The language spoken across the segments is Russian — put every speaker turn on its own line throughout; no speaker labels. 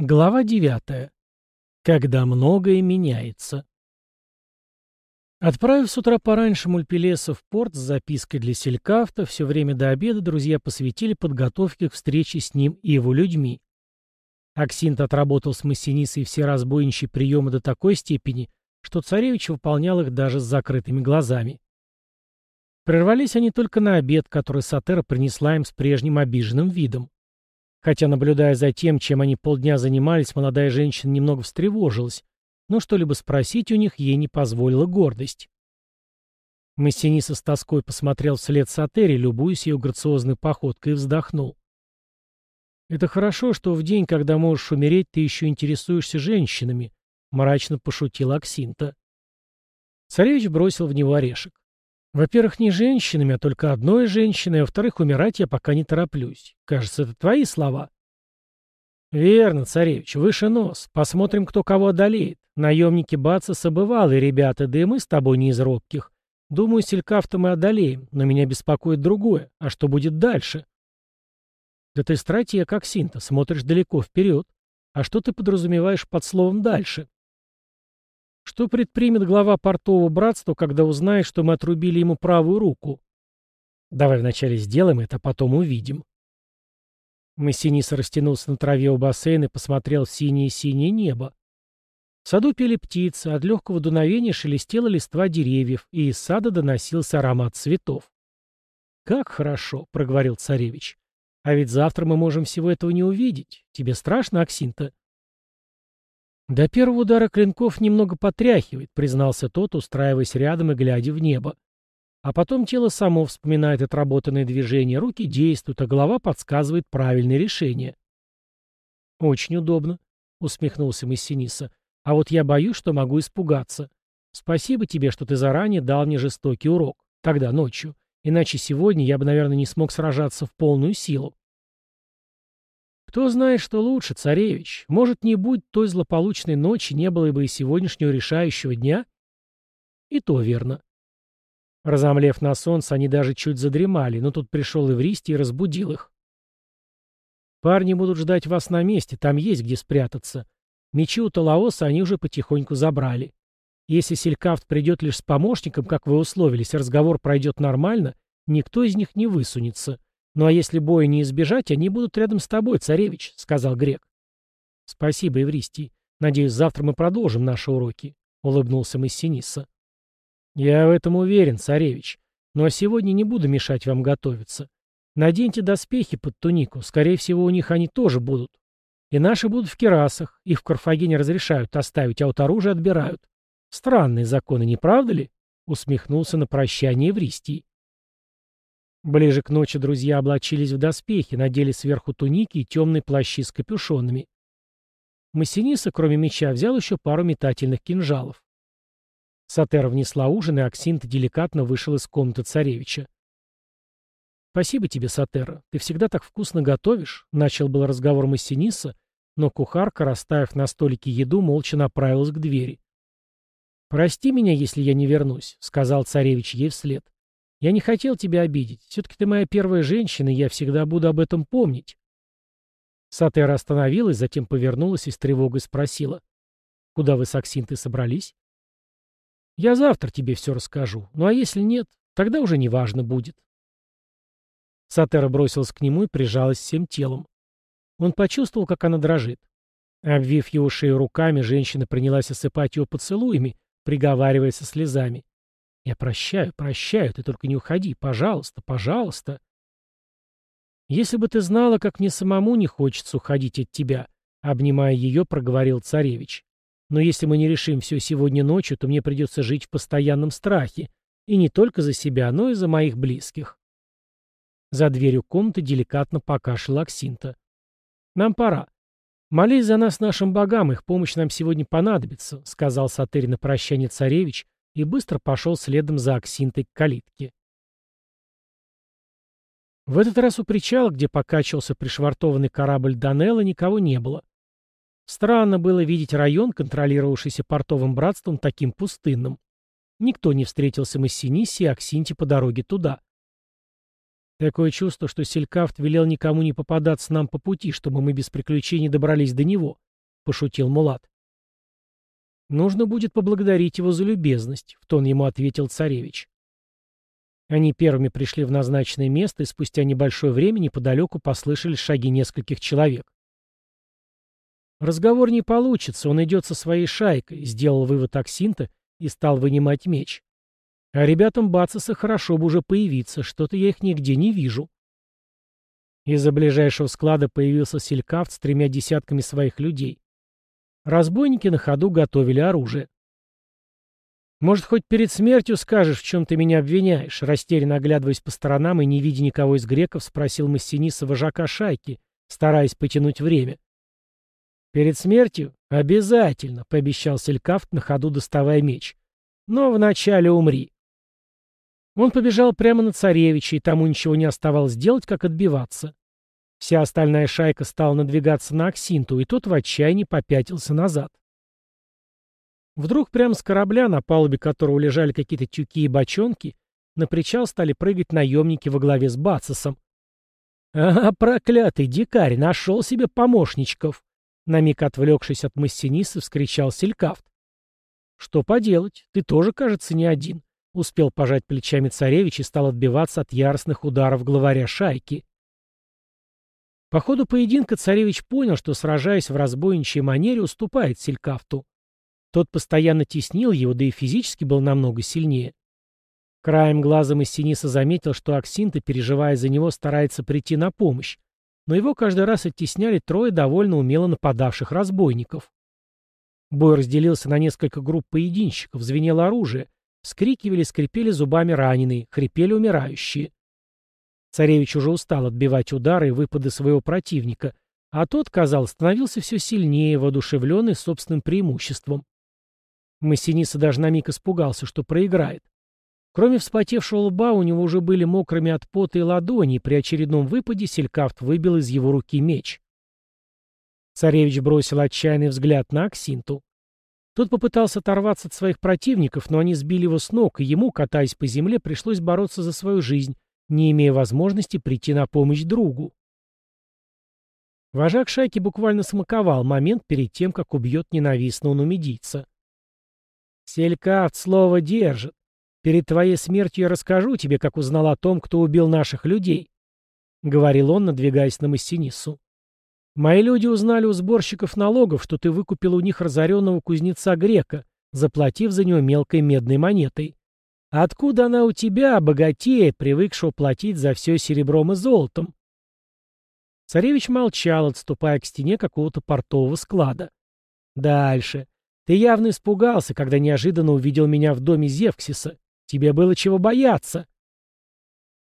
Глава 9. Когда многое меняется. Отправив с утра пораньше Мульпелеса в порт с запиской для Селькафта, все время до обеда друзья посвятили подготовке к встрече с ним и его людьми. Аксинт отработал с Массинисой все разбойничьи приемы до такой степени, что царевич выполнял их даже с закрытыми глазами. Прервались они только на обед, который Сатера принесла им с прежним обиженным видом. Хотя, наблюдая за тем, чем они полдня занимались, молодая женщина немного встревожилась, но что-либо спросить у них ей не позволила гордость. Массиниса с тоской посмотрел вслед Сатери, любуясь ее грациозной походкой, и вздохнул. «Это хорошо, что в день, когда можешь умереть, ты еще интересуешься женщинами», — мрачно пошутил Аксинта. Царевич бросил в него орешек. Во-первых, не женщинами, а только одной женщиной, а во-вторых, умирать я пока не тороплюсь. Кажется, это твои слова. Верно, царевич, выше нос. Посмотрим, кто кого одолеет. Наемники Бацеса бывалые ребята, да и мы с тобой не из робких. Думаю, селькафта мы одолеем, но меня беспокоит другое. А что будет дальше? Да ты стратег, как Синта, смотришь далеко вперед. А что ты подразумеваешь под словом «дальше»? Что предпримет глава портового братства, когда узнает, что мы отрубили ему правую руку? Давай вначале сделаем это, а потом увидим. Массиниса растянулся на траве у бассейна и посмотрел в синее-синее небо. В саду пели птицы, от легкого дуновения шелестела листва деревьев, и из сада доносился аромат цветов. «Как хорошо», — проговорил царевич. «А ведь завтра мы можем всего этого не увидеть. Тебе страшно, Аксинта?» «До первого удара клинков немного потряхивает», — признался тот, устраиваясь рядом и глядя в небо. А потом тело само вспоминает отработанные движения, руки действуют, а голова подсказывает правильное решение. «Очень удобно», — усмехнулся Массиниса. «А вот я боюсь, что могу испугаться. Спасибо тебе, что ты заранее дал мне жестокий урок. Тогда, ночью. Иначе сегодня я бы, наверное, не смог сражаться в полную силу». Кто знает, что лучше, царевич. Может, не будь той злополучной ночи, не было бы и сегодняшнего решающего дня? И то верно. Разомлев на солнце, они даже чуть задремали, но тут пришел Эвристий и разбудил их. «Парни будут ждать вас на месте, там есть где спрятаться. Мечи у Талаоса они уже потихоньку забрали. Если Селькафт придет лишь с помощником, как вы условились, разговор пройдет нормально, никто из них не высунется. «Ну а если боя не избежать, они будут рядом с тобой, царевич», — сказал грек. «Спасибо, Евристий. Надеюсь, завтра мы продолжим наши уроки», — улыбнулся Массиниса. «Я в этом уверен, царевич. Но ну, а сегодня не буду мешать вам готовиться. Наденьте доспехи под тунику, скорее всего, у них они тоже будут. И наши будут в керасах, их в Карфагене разрешают оставить, а вот оружие отбирают. Странные законы, не правда ли?» — усмехнулся на прощание Евристий. Ближе к ночи друзья облачились в доспехи, надели сверху туники и темные плащи с капюшонами. Массиниса, кроме меча, взял еще пару метательных кинжалов. Сатера внесла ужин, и Аксинт деликатно вышел из комнаты царевича. «Спасибо тебе, Сатера. Ты всегда так вкусно готовишь», — начал был разговор Массиниса, но кухарка, расставив на столике еду, молча направилась к двери. «Прости меня, если я не вернусь», — сказал царевич ей вслед. Я не хотел тебя обидеть. Все-таки ты моя первая женщина, и я всегда буду об этом помнить. Сатера остановилась, затем повернулась и с тревогой спросила. Куда вы с Аксинтой собрались? Я завтра тебе все расскажу. Ну а если нет, тогда уже не важно будет. Сатера бросилась к нему и прижалась всем телом. Он почувствовал, как она дрожит. Обвив его шею руками, женщина принялась осыпать его поцелуями, приговаривая со слезами. Я прощаю, прощаю, ты только не уходи, пожалуйста, пожалуйста. Если бы ты знала, как мне самому не хочется уходить от тебя, обнимая ее, проговорил царевич. Но если мы не решим все сегодня ночью, то мне придется жить в постоянном страхе. И не только за себя, но и за моих близких. За дверью комнаты деликатно покашлял Аксинта. «Нам пора. Молись за нас нашим богам, их помощь нам сегодня понадобится», — сказал Сатырь на прощание царевич, и быстро пошел следом за Аксинтой к калитке. В этот раз у причала, где покачивался пришвартованный корабль Данелла, никого не было. Странно было видеть район, контролировавшийся портовым братством, таким пустынным. Никто не встретился Массиниси и Аксинте по дороге туда. Такое чувство, что Селькафт велел никому не попадаться нам по пути, чтобы мы без приключений добрались до него, пошутил Мулат. «Нужно будет поблагодарить его за любезность», — в тон ему ответил царевич. Они первыми пришли в назначенное место, и спустя небольшое время неподалеку послышались шаги нескольких человек. «Разговор не получится, он идет со своей шайкой», — сделал вывод Аксинта и стал вынимать меч. «А ребятам Бацеса хорошо бы уже появиться, что-то я их нигде не вижу». Из-за ближайшего склада появился селькафт с тремя десятками своих людей. Разбойники на ходу готовили оружие. «Может, хоть перед смертью скажешь, в чем ты меня обвиняешь?» Растерянно оглядываясь по сторонам и не видя никого из греков, спросил Массиниса вожака шайки, стараясь потянуть время. «Перед смертью? Обязательно!» — пообещал Селькафт, на ходу доставая меч. «Но вначале умри». Он побежал прямо на царевича, и тому ничего не оставалось делать, как отбиваться. Вся остальная шайка стала надвигаться на Аксинту, и тот в отчаянии попятился назад. Вдруг прямо с корабля, на палубе которого лежали какие-то тюки и бочонки, на причал стали прыгать наемники во главе с Бацисом. «А, проклятый дикарь, нашел себе помощничков!» На миг отвлекшись от Массиниса, вскричал Селькафт. «Что поделать? Ты тоже, кажется, не один», — успел пожать плечами царевич и стал отбиваться от яростных ударов главаря шайки. По ходу поединка царевич понял, что, сражаясь в разбойничьей манере, уступает Селькафту. Тот постоянно теснил его, да и физически был намного сильнее. Краем глаза Массиниса заметил, что Аксинта, переживая за него, старается прийти на помощь, но его каждый раз оттесняли трое довольно умело нападавших разбойников. Бой разделился на несколько групп поединщиков, звенело оружие, скрикивали, скрипели зубами раненые, хрипели умирающие. Царевич уже устал отбивать удары и выпады своего противника, а тот, казалось, становился все сильнее, воодушевленный собственным преимуществом. Массиниса даже на миг испугался, что проиграет. Кроме вспотевшего лба, у него уже были мокрыми от пота и ладони, и при очередном выпаде Селькафт выбил из его руки меч. Царевич бросил отчаянный взгляд на Аксинту. Тот попытался оторваться от своих противников, но они сбили его с ног, и ему, катаясь по земле, пришлось бороться за свою жизнь, не имея возможности прийти на помощь другу. Вожак шайки буквально смаковал момент перед тем, как убьет ненавистного нумидийца. Селькафт слово держит. Перед твоей смертью я расскажу тебе, как узнал о том, кто убил наших людей», — говорил он, надвигаясь на Массинису. «Мои люди узнали у сборщиков налогов, что ты выкупил у них разоренного кузнеца Грека, заплатив за него мелкой медной монетой. Откуда она у тебя, богатея, привыкшего платить за все серебром и золотом?» Царевич молчал, отступая к стене какого-то портового склада. «Дальше. Ты явно испугался, когда неожиданно увидел меня в доме Зевксиса. Тебе было чего бояться.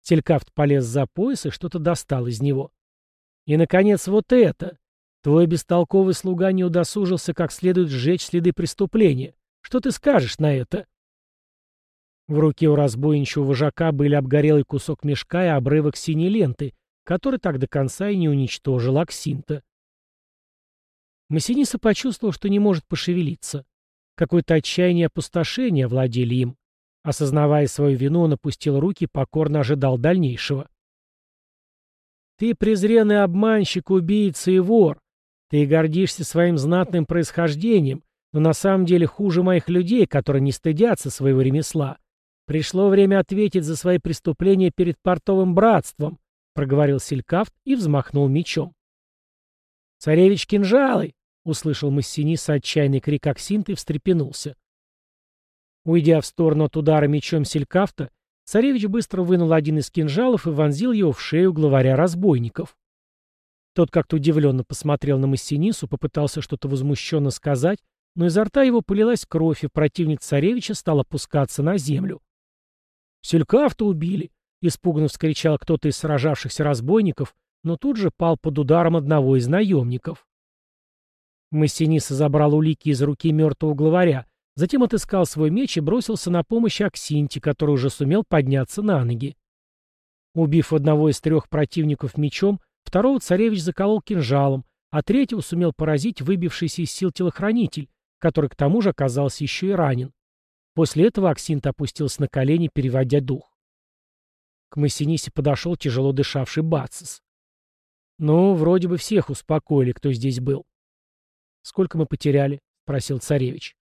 Селькафт полез за пояс и что-то достал из него. И, наконец, вот это. Твой бестолковый слуга не удосужился как следует сжечь следы преступления. Что ты скажешь на это? В руке у разбойничего вожака были обгорелый кусок мешка и обрывок синей ленты, который так до конца и не уничтожил Аксинта. Массиниса почувствовал, что не может пошевелиться. Какое-то отчаяние и овладели им. Осознавая свою вину, он опустил руки и покорно ожидал дальнейшего. «Ты презренный обманщик, убийца и вор. Ты гордишься своим знатным происхождением, но на самом деле хуже моих людей, которые не стыдятся своего ремесла. Пришло время ответить за свои преступления перед портовым братством», — проговорил Селькафт и взмахнул мечом. «Царевич кинжалой!» Услышал Массиниса отчаянный крик Аксинты и встрепенулся. Уйдя в сторону от удара мечом Селькафта, царевич быстро вынул один из кинжалов и вонзил его в шею главаря разбойников. Тот как-то удивленно посмотрел на Массинису, попытался что-то возмущенно сказать, но изо рта его полилась кровь, и противник царевича стал опускаться на землю. «Селькафта убили!» — испуганно вскричал кто-то из сражавшихся разбойников, но тут же пал под ударом одного из наемников. Массиниса забрал улики из руки мертвого главаря, затем отыскал свой меч и бросился на помощь Аксинте, который уже сумел подняться на ноги. Убив одного из трех противников мечом, второго царевич заколол кинжалом, а третьего сумел поразить выбившийся из сил телохранитель, который к тому же оказался еще и ранен. После этого Аксинт опустился на колени, переводя дух. К Массинисе подошел тяжело дышавший Бацис. Ну, вроде бы всех успокоили, кто здесь был. Сколько мы потеряли?» — спросил царевич.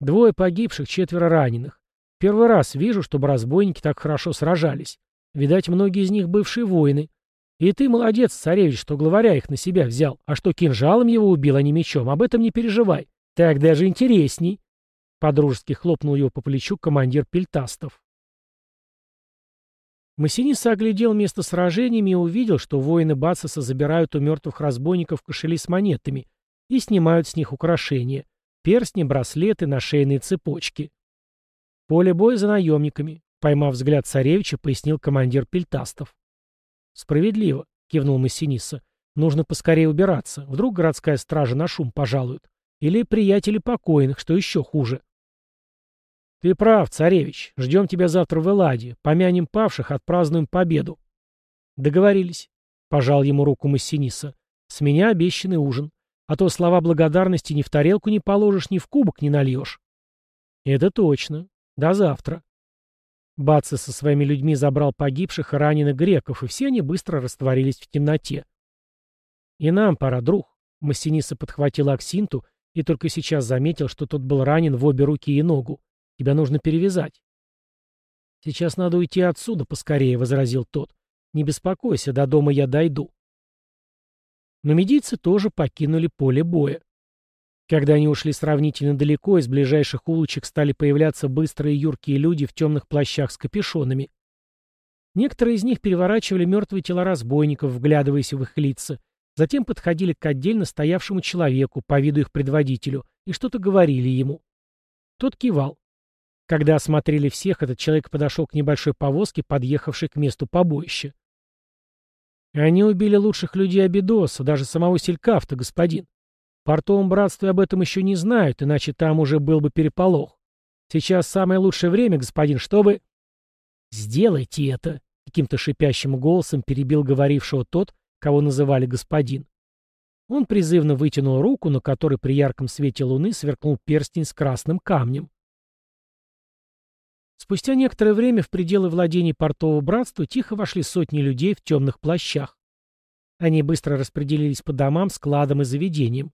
«Двое погибших, четверо раненых. Первый раз вижу, чтобы разбойники так хорошо сражались. Видать, многие из них бывшие воины. И ты молодец, царевич, что главаря их на себя взял, а что кинжалом его убил, а не мечом. Об этом не переживай. Так даже интересней». Подружески хлопнул его по плечу командир Пельтастов. Массиниса оглядел место сражениями и увидел, что воины Бацеса забирают у мертвых разбойников кошели с монетами и снимают с них украшения — перстни, браслеты, нашейные цепочки. Поле боя за наемниками, поймав взгляд царевича, пояснил командир Пельтастов. «Справедливо», — кивнул Массиниса. «Нужно поскорее убираться. Вдруг городская стража на шум пожалует. Или приятели покойных, что еще хуже». «Ты прав, царевич. Ждем тебя завтра в Эладе. Помянем павших, отпразднуем победу». «Договорились», — пожал ему руку Массиниса. «С меня обещанный ужин. А то слова благодарности ни в тарелку не положишь, ни в кубок не нальешь». «Это точно. До завтра». Баци со своими людьми забрал погибших и раненых греков, и все они быстро растворились в темноте. «И нам пора, друг». Массиниса подхватил Аксинту и только сейчас заметил, что тот был ранен в обе руки и ногу. Тебя нужно перевязать. Сейчас надо уйти отсюда поскорее, — возразил тот. Не беспокойся, до дома я дойду. Но медийцы тоже покинули поле боя. Когда они ушли сравнительно далеко, из ближайших улочек стали появляться быстрые юркие люди в темных плащах с капюшонами. Некоторые из них переворачивали мертвые тела разбойников, вглядываясь в их лица, затем подходили к отдельно стоявшему человеку, по виду их предводителю, и что-то говорили ему. Тот кивал. Когда осмотрели всех, этот человек подошел к небольшой повозке, подъехавшей к месту побоища. «Они убили лучших людей Абидоса, даже самого Селькафта, господин. В портовом братстве об этом еще не знают, иначе там уже был бы переполох. Сейчас самое лучшее время, господин, чтобы...» «Сделайте это!» — каким-то шипящим голосом перебил говорившего тот, кого называли господин. Он призывно вытянул руку, на которой при ярком свете луны сверкнул перстень с красным камнем. Спустя некоторое время в пределы владений портового братства тихо вошли сотни людей в темных плащах. Они быстро распределились по домам, складам и заведениям.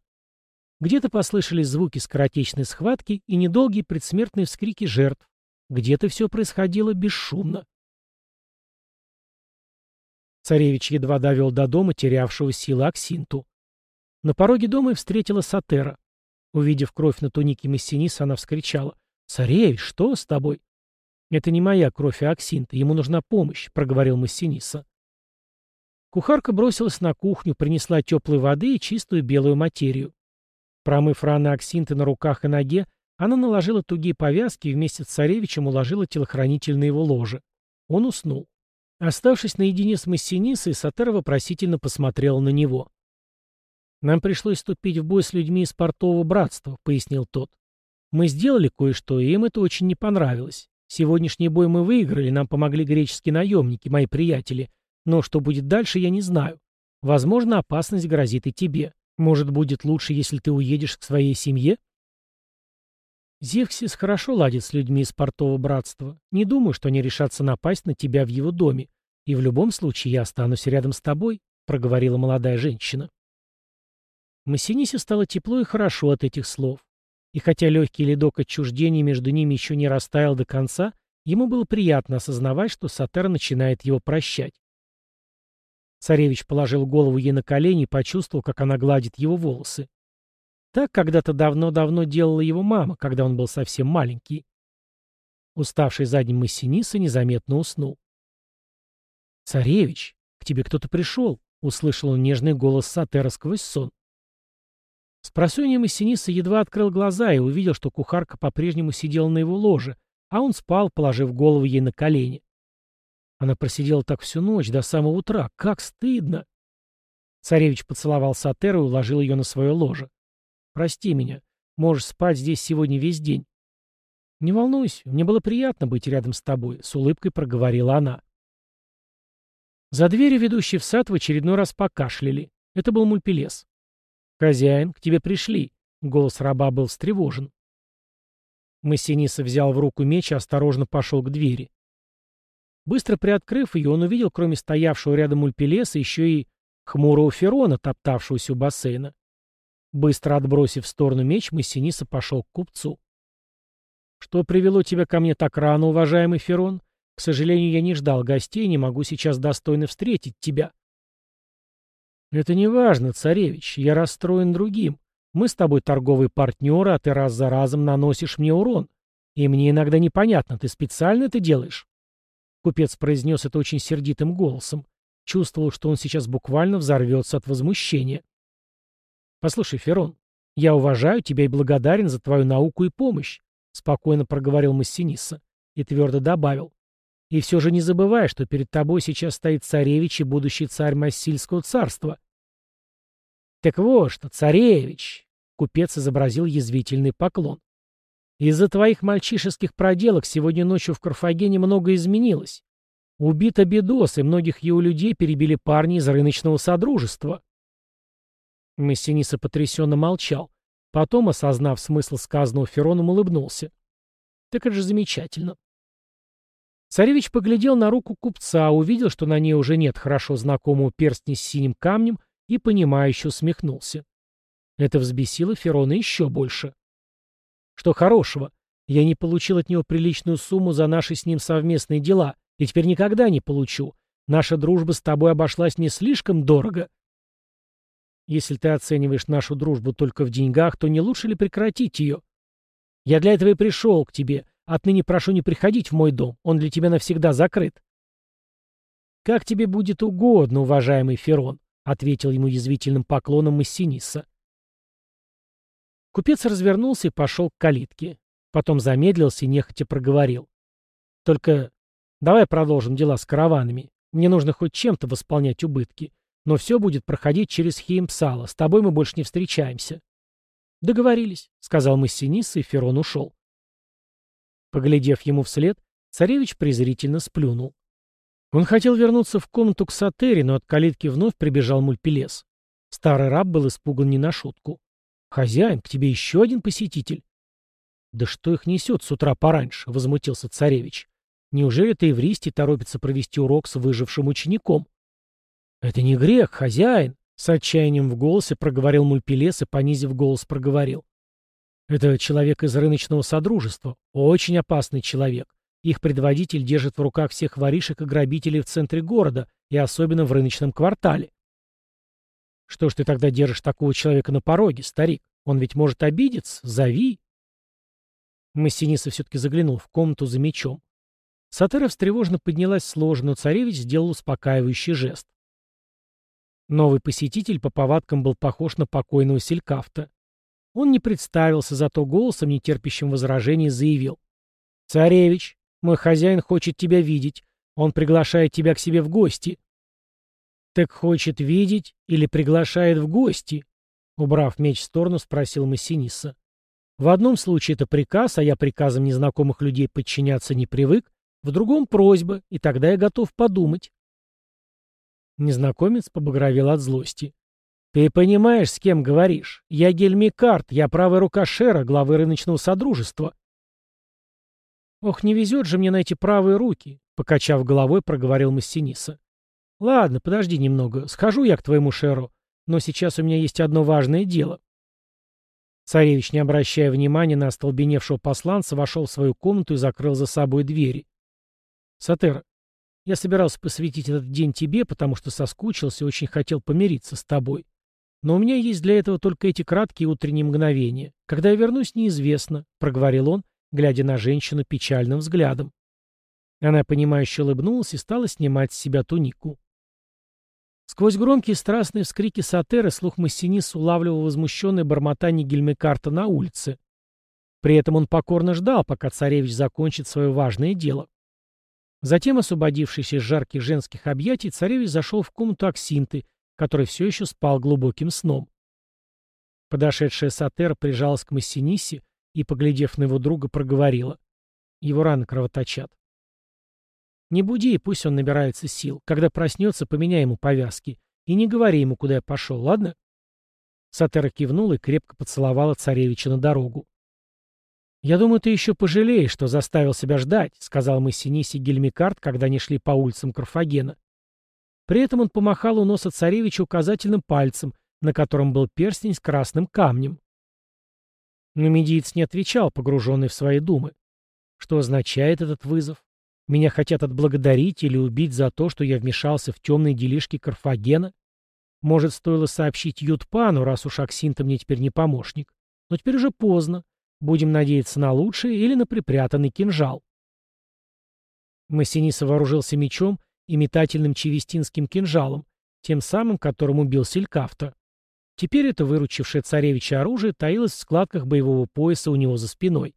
Где-то послышались звуки скоротечной схватки и недолгие предсмертные вскрики жертв. Где-то все происходило бесшумно. Царевич едва довел до дома терявшего силы Аксинту. На пороге дома и встретила Сатера. Увидев кровь на тунике Мессиниса, она вскричала. «Царевич, что с тобой?» «Это не моя кровь, а Аксинта. Ему нужна помощь», — проговорил Массиниса. Кухарка бросилась на кухню, принесла теплой воды и чистую белую материю. Промыв раны Аксинты на руках и ноге, она наложила тугие повязки и вместе с царевичем уложила телохранитель на его ложе. Он уснул. Оставшись наедине с Массинисой, Сатера вопросительно посмотрел на него. «Нам пришлось вступить в бой с людьми из портового братства», — пояснил тот. «Мы сделали кое-что, и им это очень не понравилось. Сегодняшний бой мы выиграли, нам помогли греческие наемники, мои приятели. Но что будет дальше, я не знаю. Возможно, опасность грозит и тебе. Может, будет лучше, если ты уедешь к своей семье? Зевксис хорошо ладит с людьми из портового братства. Не думаю, что они решатся напасть на тебя в его доме. И в любом случае я останусь рядом с тобой, — проговорила молодая женщина. Массинисе стало тепло и хорошо от этих слов. И хотя легкий ледок отчуждения между ними еще не растаял до конца, ему было приятно осознавать, что Сатер начинает его прощать. Царевич положил голову ей на колени и почувствовал, как она гладит его волосы. Так когда-то давно-давно делала его мама, когда он был совсем маленький. Уставший задним Массиниса незаметно уснул. «Царевич, к тебе кто-то пришел», — услышал он нежный голос Сатера сквозь сон. С просоньем Массиниса едва открыл глаза и увидел, что кухарка по-прежнему сидела на его ложе, а он спал, положив голову ей на колени. Она просидела так всю ночь, до самого утра. Как стыдно! Царевич поцеловал Сатеру и уложил ее на свое ложе. «Прости меня. Можешь спать здесь сегодня весь день». «Не волнуйся, мне было приятно быть рядом с тобой», — с улыбкой проговорила она. За дверью, ведущей в сад, в очередной раз покашляли. Это был мульпелес. «Хозяин, к тебе пришли!» Голос раба был встревожен. Массиниса взял в руку меч и осторожно пошел к двери. Быстро приоткрыв ее, он увидел, кроме стоявшего рядом мульпелеса, еще и хмурого Ферона, топтавшегося у бассейна. Быстро отбросив в сторону меч, Массиниса пошел к купцу. «Что привело тебя ко мне так рано, уважаемый Ферон? К сожалению, я не ждал гостей не могу сейчас достойно встретить тебя». «Это не важно, царевич, я расстроен другим. Мы с тобой торговые партнеры, а ты раз за разом наносишь мне урон. И мне иногда непонятно, ты специально это делаешь?» Купец произнес это очень сердитым голосом. Чувствовал, что он сейчас буквально взорвется от возмущения. «Послушай, Ферон, я уважаю тебя и благодарен за твою науку и помощь», спокойно проговорил Массиниса и твердо добавил. «И все же не забывай, что перед тобой сейчас стоит царевич и будущий царь Массильского царства». «Так вот что, царевич!» — купец изобразил язвительный поклон. «Из-за твоих мальчишеских проделок сегодня ночью в Карфагене многое изменилось. Убито Бедос, и многих его людей перебили парни из рыночного содружества. Массиниса потрясенно молчал. Потом, осознав смысл сказанного Фероном, улыбнулся. Так это же замечательно. Царевич поглядел на руку купца, увидел, что на ней уже нет хорошо знакомого перстня с синим камнем, и, понимающе усмехнулся. Это взбесило Ферона еще больше. Что хорошего? Я не получил от него приличную сумму за наши с ним совместные дела, и теперь никогда не получу. Наша дружба с тобой обошлась не слишком дорого. Если ты оцениваешь нашу дружбу только в деньгах, то не лучше ли прекратить ее? Я для этого и пришел к тебе. Отныне прошу не приходить в мой дом. Он для тебя навсегда закрыт. Как тебе будет угодно, уважаемый Ферон, ответил ему язвительным поклоном Массиниса. Купец развернулся и пошел к калитке. Потом замедлился и нехотя проговорил. Только давай продолжим дела с караванами. Мне нужно хоть чем-то восполнять убытки. Но все будет проходить через Хеймпсала. С тобой мы больше не встречаемся. Договорились, сказал Массинис, и Ферон ушел. Поглядев ему вслед, царевич презрительно сплюнул. Он хотел вернуться в комнату к Сатери, но от калитки вновь прибежал Мульпелес. Старый раб был испуган не на шутку. «Хозяин, к тебе еще один посетитель?» «Да что их несет с утра пораньше?» — возмутился царевич. «Неужели ты Тавристий торопится провести урок с выжившим учеником?» «Это не грех, хозяин!» — с отчаянием в голосе проговорил Мульпелес и, понизив голос, проговорил. «Это человек из рыночного содружества. Очень опасный человек. Их предводитель держит в руках всех воришек и грабителей в центре города, и особенно в рыночном квартале». «Что ж ты тогда держишь такого человека на пороге, старик? Он ведь может обидеться. Зови!» Массиниса все-таки заглянул в комнату за мечом. Сатера встревожно поднялась с ложа, но царевич сделал успокаивающий жест. Новый посетитель по повадкам был похож на покойного селькафта. Он не представился, зато голосом, не терпящим возражений, заявил. «Царевич, мой хозяин хочет тебя видеть. Он приглашает тебя к себе в гости». «Так хочет видеть или приглашает в гости?» Убрав меч в сторону, спросил Массиниса. «В одном случае это приказ, а я приказам незнакомых людей подчиняться не привык, в другом — просьба, и тогда я готов подумать». Незнакомец побагровел от злости. «Ты понимаешь, с кем говоришь? Я Гельмикарт, я правая рука Шера, главы рыночного содружества». «Ох, не везет же мне на эти правые руки», — покачав головой, проговорил Массиниса. «Ладно, подожди немного, схожу я к твоему Шеру, но сейчас у меня есть одно важное дело». Царевич, не обращая внимания на остолбеневшего посланца, вошел в свою комнату и закрыл за собой двери. «Сатера, я собирался посвятить этот день тебе, потому что соскучился и очень хотел помириться с тобой. Но у меня есть для этого только эти краткие утренние мгновения. Когда я вернусь, неизвестно», — проговорил он, глядя на женщину печальным взглядом. Она, понимающе улыбнулась и стала снимать с себя тунику. Сквозь громкие страстные вскрики Сатеры слух Массинис улавливал возмущенное бормотание Гельмекарта на улице. При этом он покорно ждал, пока царевич закончит свое важное дело. Затем, освободившись из жарких женских объятий, царевич зашел в комнату Аксинты, который все еще спал глубоким сном. Подошедшая Сатера прижалась к Массинисе и, поглядев на его друга, проговорила. Его раны кровоточат. «Не буди, пусть он набирается сил. Когда проснется, поменяй ему повязки. И не говори ему, куда я пошел, ладно?» Сатера кивнула и крепко поцеловала царевича на дорогу. «Я думаю, ты еще пожалеешь, что заставил себя ждать», — сказал Массиниси Гельмикард, когда они шли по улицам Карфагена. При этом он помахал у носа царевича указательным пальцем, на котором был перстень с красным камнем. Но медиец не отвечал, погруженный в свои думы. Что означает этот вызов? Меня хотят отблагодарить или убить за то, что я вмешался в темные делишки Карфагена? Может, стоило сообщить Ютпану, раз уж Аксинта мне теперь не помощник. Но теперь уже поздно. Будем надеяться на лучшее или на припрятанный кинжал. Массиниса вооружился мечом и метательным чевестинским кинжалом, тем самым, которым убил Селькафта. Теперь это выручившее царевича оружие таилось в складках боевого пояса у него за спиной.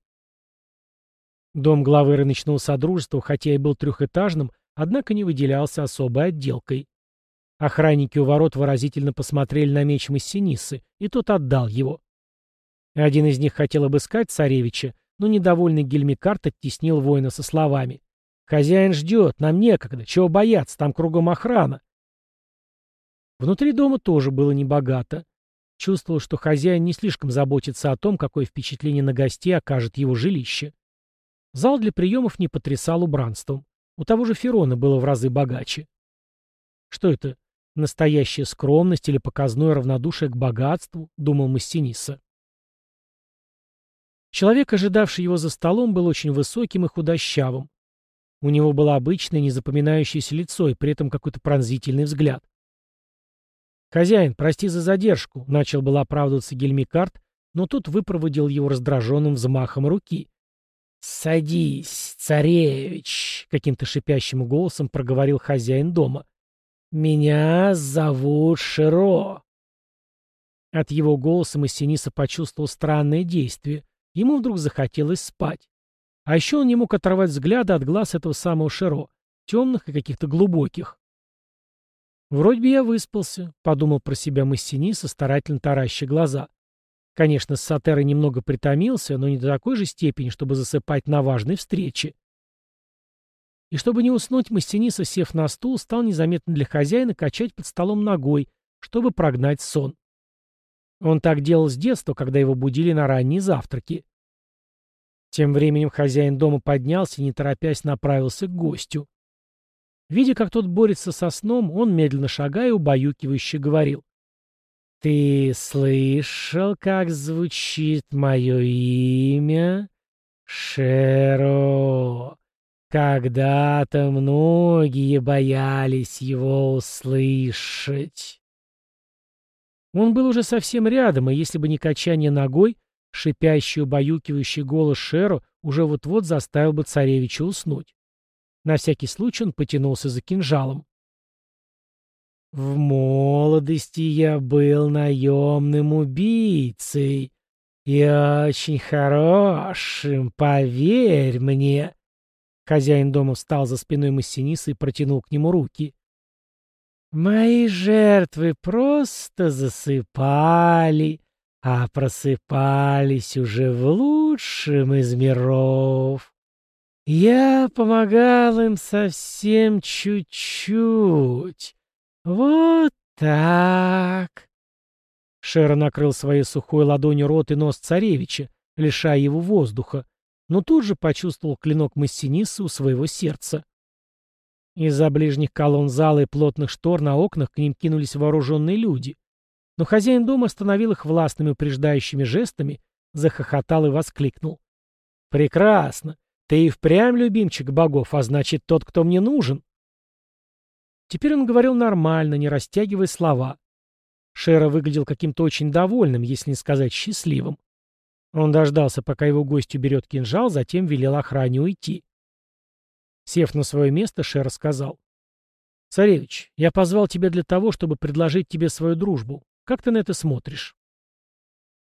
Дом главы рыночного содружества, хотя и был трехэтажным, однако не выделялся особой отделкой. Охранники у ворот выразительно посмотрели на меч Массинисы, и тот отдал его. Один из них хотел обыскать царевича, но недовольный Гельмикарт оттеснил воина со словами. «Хозяин ждет, нам некогда, чего бояться, там кругом охрана». Внутри дома тоже было небогато. Чувствовал, что хозяин не слишком заботится о том, какое впечатление на гостей окажет его жилище. Зал для приемов не потрясал убранством. У того же Ферона было в разы богаче. Что это? Настоящая скромность или показное равнодушие к богатству, думал Массиниса. Человек, ожидавший его за столом, был очень высоким и худощавым. У него было обычное, незапоминающееся лицо и при этом какой-то пронзительный взгляд. «Хозяин, прости за задержку», — начал был оправдываться Гельмикарт, но тут выпроводил его раздраженным взмахом руки. «Садись, царевич», — каким-то шипящим голосом проговорил хозяин дома. «Меня зовут Широ». От его голоса Массиниса почувствовал странное действие. Ему вдруг захотелось спать. А еще он не мог оторвать взгляда от глаз этого самого Широ, темных и каких-то глубоких. «Вроде бы я выспался», — подумал про себя Массиниса, старательно тараща глаза. Конечно, с немного притомился, но не до такой же степени, чтобы засыпать на важной встрече. И чтобы не уснуть, Мастениса, сев на стул, стал незаметно для хозяина качать под столом ногой, чтобы прогнать сон. Он так делал с детства, когда его будили на ранние завтраки. Тем временем хозяин дома поднялся и, не торопясь, направился к гостю. Видя, как тот борется со сном, он, медленно шагая, убаюкивающе говорил. «Ты слышал, как звучит мое имя? Шеро!» Когда-то многие боялись его услышать. Он был уже совсем рядом, и если бы не качание ногой, шипящий, убаюкивающий голос Шеру уже вот-вот заставил бы царевича уснуть. На всякий случай он потянулся за кинжалом. «В молодости я был наемным убийцей и очень хорошим, поверь мне», Хозяин дома встал за спиной Массиниса и протянул к нему руки. «Мои жертвы просто засыпали, а просыпались уже в лучшем из миров. Я помогал им совсем чуть-чуть. Вот так». Шер накрыл своей сухой ладонью рот и нос царевича, лишая его воздуха, но тут же почувствовал клинок Массинисы у своего сердца. Из-за ближних колонн зала и плотных штор на окнах к ним кинулись вооруженные люди. Но хозяин дома остановил их властными упреждающими жестами, захохотал и воскликнул. «Прекрасно! Ты и впрямь любимчик богов, а значит, тот, кто мне нужен!» Теперь он говорил нормально, не растягивая слова. Шера выглядел каким-то очень довольным, если не сказать счастливым. Он дождался, пока его гость уберет кинжал, затем велел охране уйти. Сев на свое место, Шер сказал. «Царевич, я позвал тебя для того, чтобы предложить тебе свою дружбу. Как ты на это смотришь?»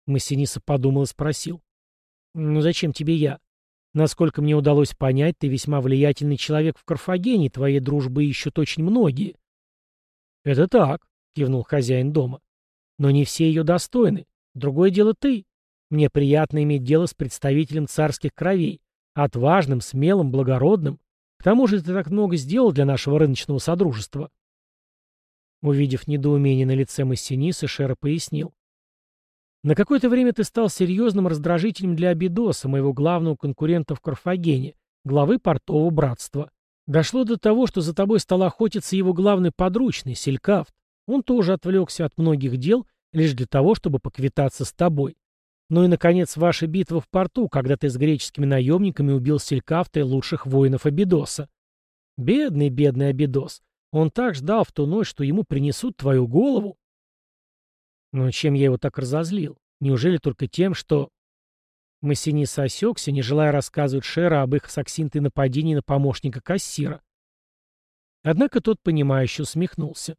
Массиниса подумал и спросил. «Ну зачем тебе я? Насколько мне удалось понять, ты весьма влиятельный человек в Карфагене, твоей дружбы ищут очень многие». «Это так», — кивнул хозяин дома. «Но не все ее достойны. Другое дело ты. Мне приятно иметь дело с представителем царских кровей, отважным, смелым, благородным. К тому же ты так много сделал для нашего рыночного содружества. Увидев недоумение на лице Массиниса, Шера пояснил. На какое-то время ты стал серьезным раздражителем для Абидоса, моего главного конкурента в Карфагене, главы портового братства. Дошло до того, что за тобой стал охотиться его главный подручный, Селькафт. Он тоже отвлекся от многих дел лишь для того, чтобы поквитаться с тобой. Ну и, наконец, ваша битва в порту, когда ты с греческими наемниками убил Селькафта и лучших воинов Абидоса. Бедный, бедный Абидос. Он так ждал в ту ночь, что ему принесут твою голову. Но чем я его так разозлил? Неужели только тем, что... Массинис осекся, не желая рассказывать Шера об их с Аксинтой нападении на помощника кассира. Однако тот, понимающе усмехнулся.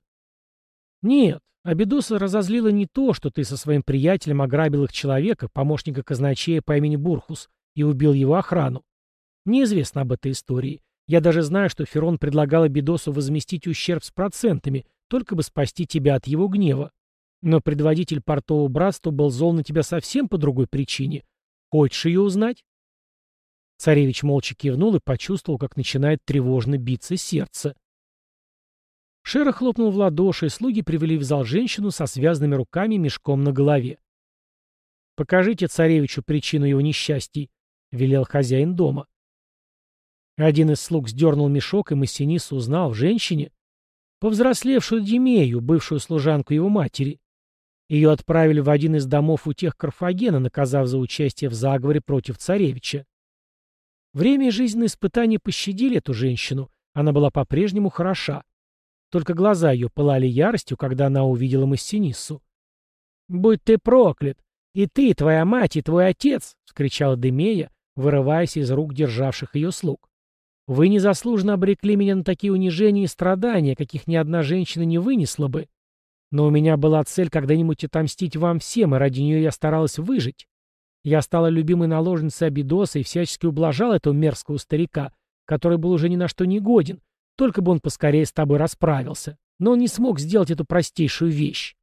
«Нет, Абидоса разозлило не то, что ты со своим приятелем ограбил их человека, помощника казначея по имени Бурхус, и убил его охрану. Неизвестно об этой истории. Я даже знаю, что Ферон предлагал Абидосу возместить ущерб с процентами, только бы спасти тебя от его гнева. Но предводитель портового братства был зол на тебя совсем по другой причине. Хочешь ее узнать?» Царевич молча кивнул и почувствовал, как начинает тревожно биться сердце. Шера хлопнул в ладоши, и слуги привели в зал женщину со связанными руками мешком на голове. «Покажите царевичу причину его несчастий», — велел хозяин дома. Один из слуг сдернул мешок, и Массинис узнал в женщине повзрослевшую Демею, бывшую служанку его матери. Ее отправили в один из домов у тех Карфагена, наказав за участие в заговоре против царевича. Время и жизненные испытания пощадили эту женщину, она была по-прежнему хороша. Только глаза ее пылали яростью, когда она увидела Массиниссу. «Будь ты проклят! И ты, твоя мать, и твой отец!» — вскричала Демея, вырываясь из рук державших ее слуг. «Вы незаслуженно обрекли меня на такие унижения и страдания, каких ни одна женщина не вынесла бы. Но у меня была цель когда-нибудь отомстить вам всем, и ради нее я старалась выжить. Я стала любимой наложницей Абидоса и всячески ублажала этого мерзкого старика, который был уже ни на что не годен, только бы он поскорее с тобой расправился. Но он не смог сделать эту простейшую вещь.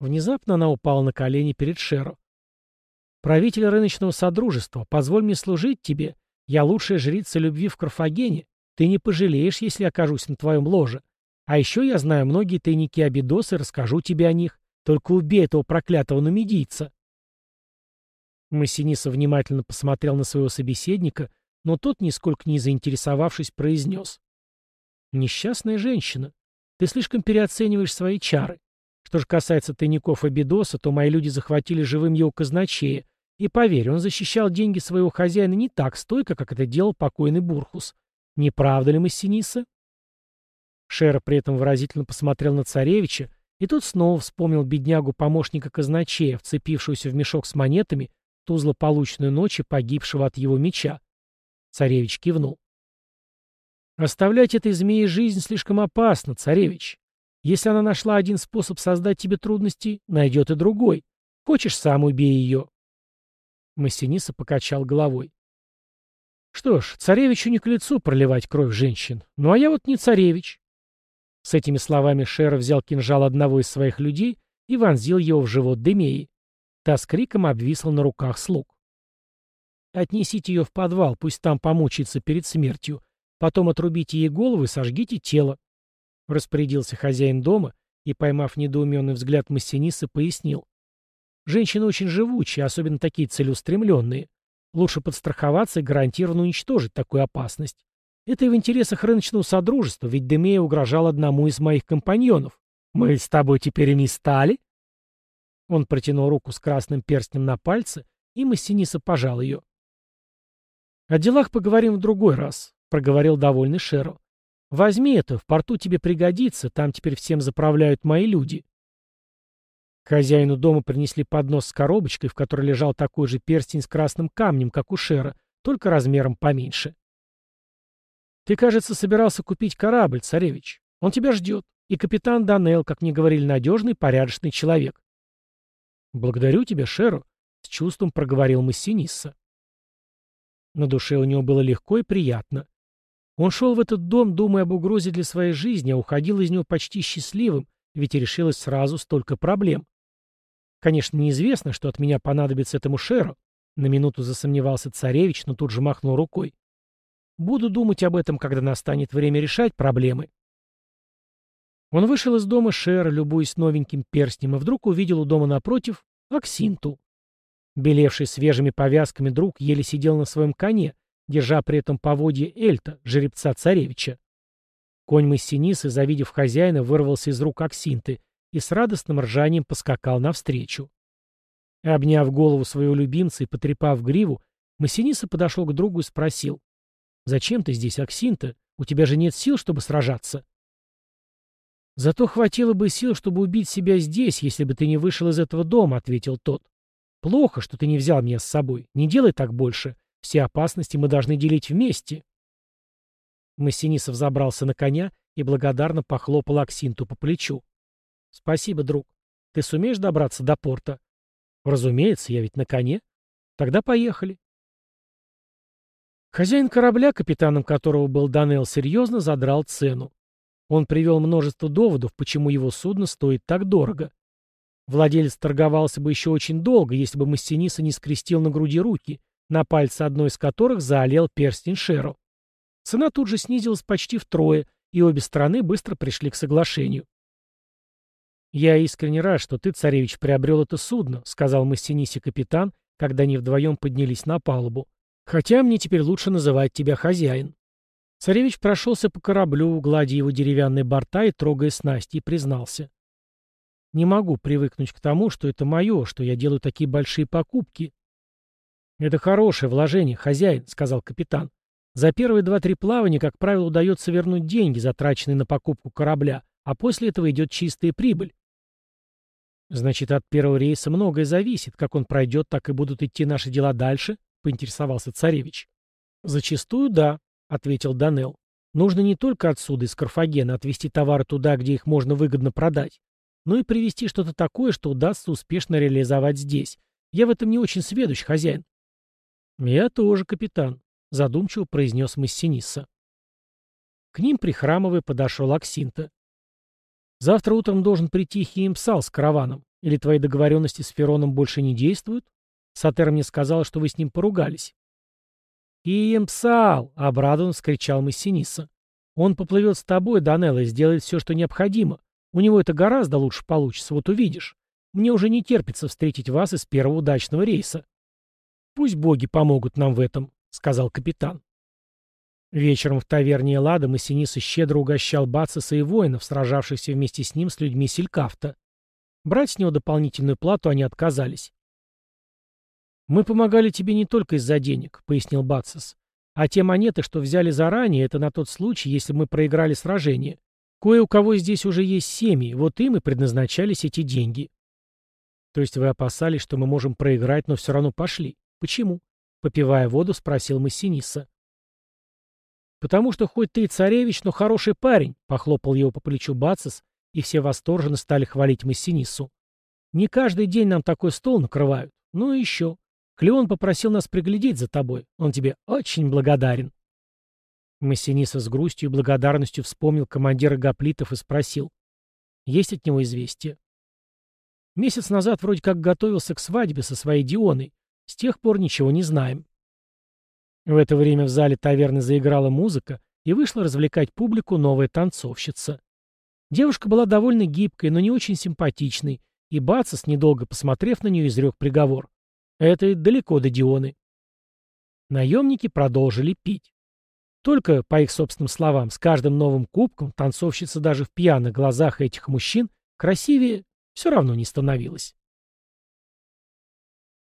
Внезапно она упала на колени перед Шеро. «Правитель рыночного содружества, позволь мне служить тебе. Я лучшая жрица любви в Карфагене. Ты не пожалеешь, если окажусь на твоем ложе. А еще я знаю многие тайники Абидоса и расскажу тебе о них. Только убей этого проклятого нумидийца». Массиниса внимательно посмотрел на своего собеседника, но тот, нисколько не заинтересовавшись, произнес. «Несчастная женщина, ты слишком переоцениваешь свои чары. Что же касается тайников Абидоса, то мои люди захватили живым его казначея, и поверь, он защищал деньги своего хозяина не так стойко, как это делал покойный Бурхус. Не правда ли, Массиниса?» Шера при этом выразительно посмотрел на царевича, и тот снова вспомнил беднягу помощника казначея, вцепившегося в мешок с монетами, ту злополучную ночь и погибшего от его меча. Царевич кивнул. «Оставлять этой змее жизнь слишком опасно, царевич. Если она нашла один способ создать тебе трудности, найдет и другой. Хочешь, сам убей ее». Массиниса покачал головой. «Что ж, царевичу не к лицу проливать кровь женщин. Ну а я вот не царевич». С этими словами Шер взял кинжал одного из своих людей и вонзил его в живот Демеи. Та с криком обвисла на руках слуг. Отнесите ее в подвал, пусть там помучается перед смертью. Потом отрубите ей голову и сожгите тело. Распорядился хозяин дома и, поймав недоуменный взгляд Массиниса, пояснил. Женщины очень живучие, особенно такие целеустремленные. Лучше подстраховаться и гарантированно уничтожить такую опасность. Это и в интересах рыночного содружества, ведь Демея угрожал одному из моих компаньонов. Мы с тобой теперь ими стали? Он протянул руку с красным перстнем на пальце, и Массиниса пожал ее. «О делах поговорим в другой раз», — проговорил довольный Шеро. «Возьми это, в порту тебе пригодится, там теперь всем заправляют мои люди». Хозяину дома принесли поднос с коробочкой, в которой лежал такой же перстень с красным камнем, как у Шера, только размером поменьше. «Ты, кажется, собирался купить корабль, царевич. Он тебя ждет. И капитан Данел, как мне говорили, надежный, порядочный человек». «Благодарю тебя, Шеро», — с чувством проговорил Массинисса. На душе у него было легко и приятно. Он шел в этот дом, думая об угрозе для своей жизни, а уходил из него почти счастливым, ведь решилось сразу столько проблем. Конечно, неизвестно, что от меня понадобится этому Шеру. На минуту засомневался царевич, но тут же махнул рукой. Буду думать об этом, когда настанет время решать проблемы. Он вышел из дома Шера, любуясь новеньким перстнем, и вдруг увидел у дома напротив Аксинту. Белевший свежими повязками друг еле сидел на своем коне, держа при этом поводье Эльта, жеребца царевича. Конь Массинисы, завидев хозяина, вырвался из рук Аксинты и с радостным ржанием поскакал навстречу. Обняв голову своего любимца и потрепав гриву, Массиниса подошел к другу и спросил. «Зачем ты здесь, Аксинта? У тебя же нет сил, чтобы сражаться». «Зато хватило бы сил, чтобы убить себя здесь, если бы ты не вышел из этого дома», — ответил тот. «Плохо, что ты не взял меня с собой. Не делай так больше. Все опасности мы должны делить вместе». Массинисов забрался на коня и благодарно похлопал Аксинту по плечу. «Спасибо, друг. Ты сумеешь добраться до порта?» «Разумеется, я ведь на коне. Тогда поехали». Хозяин корабля, капитаном которого был Данел, серьезно задрал цену. Он привел множество доводов, почему его судно стоит так дорого. Владелец торговался бы еще очень долго, если бы Массиниса не скрестил на груди руки, на пальце одной из которых заолел перстень Шеро. Цена тут же снизилась почти втрое, и обе стороны быстро пришли к соглашению. «Я искренне рад, что ты, царевич, приобрел это судно», — сказал Массинисе капитан, когда они вдвоем поднялись на палубу. «Хотя мне теперь лучше называть тебя хозяин». Царевич прошелся по кораблю, гладя его деревянные борта и трогая снасти, и признался. «Не могу привыкнуть к тому, что это мое, что я делаю такие большие покупки». «Это хорошее вложение, хозяин», — сказал капитан. «За первые два-три плавания, как правило, удается вернуть деньги, затраченные на покупку корабля, а после этого идет чистая прибыль». «Значит, от первого рейса многое зависит. Как он пройдет, так и будут идти наши дела дальше?» — поинтересовался царевич. «Зачастую да», — ответил Данел. «Нужно не только отсюда, из Карфагена, отвезти товары туда, где их можно выгодно продать, но и привезти что-то такое, что удастся успешно реализовать здесь. Я в этом не очень сведущ, хозяин». «Я тоже, капитан», — задумчиво произнес Массиниса. К ним, прихрамывая, подошел Аксинта. «Завтра утром должен прийти Хиемпсал с караваном. Или твои договоренности с Фероном больше не действуют? Сатер мне сказала, что вы с ним поругались». «Иемпсал!» — обрадованно вскричал Массиниса. «Он поплывет с тобой, Данелла, и сделает все, что необходимо. У него это гораздо лучше получится, вот увидишь. Мне уже не терпится встретить вас из первого удачного рейса». «Пусть боги помогут нам в этом», — сказал капитан. Вечером в таверне Эллада Массиниса щедро угощал Бацеса и воинов, сражавшихся вместе с ним с людьми Селькафта. Брать с него дополнительную плату они отказались. «Мы помогали тебе не только из-за денег», — пояснил Бацис. «А те монеты, что взяли заранее, это на тот случай, если мы проиграли сражение. Кое у кого здесь уже есть семьи, вот им и предназначались эти деньги». «То есть вы опасались, что мы можем проиграть, но все равно пошли? Почему?» — попивая воду, спросил Массиниса. «Потому что хоть ты и царевич, но хороший парень», — похлопал его по плечу Бацис, и все восторженно стали хвалить Массинису. «Не каждый день нам такой стол накрывают. Ну и еще. Клеон попросил нас приглядеть за тобой. Он тебе очень благодарен. Массиниса с грустью и благодарностью вспомнил командира гоплитов и спросил. Есть от него известие? Месяц назад вроде как готовился к свадьбе со своей Дионой. С тех пор ничего не знаем. В это время в зале таверны заиграла музыка, и вышла развлекать публику новая танцовщица. Девушка была довольно гибкой, но не очень симпатичной, и Бацис, недолго посмотрев на нее, изрек приговор. Это далеко до Дионы. Наемники продолжили пить. Только, по их собственным словам, с каждым новым кубком танцовщица даже в пьяных глазах этих мужчин красивее все равно не становилась.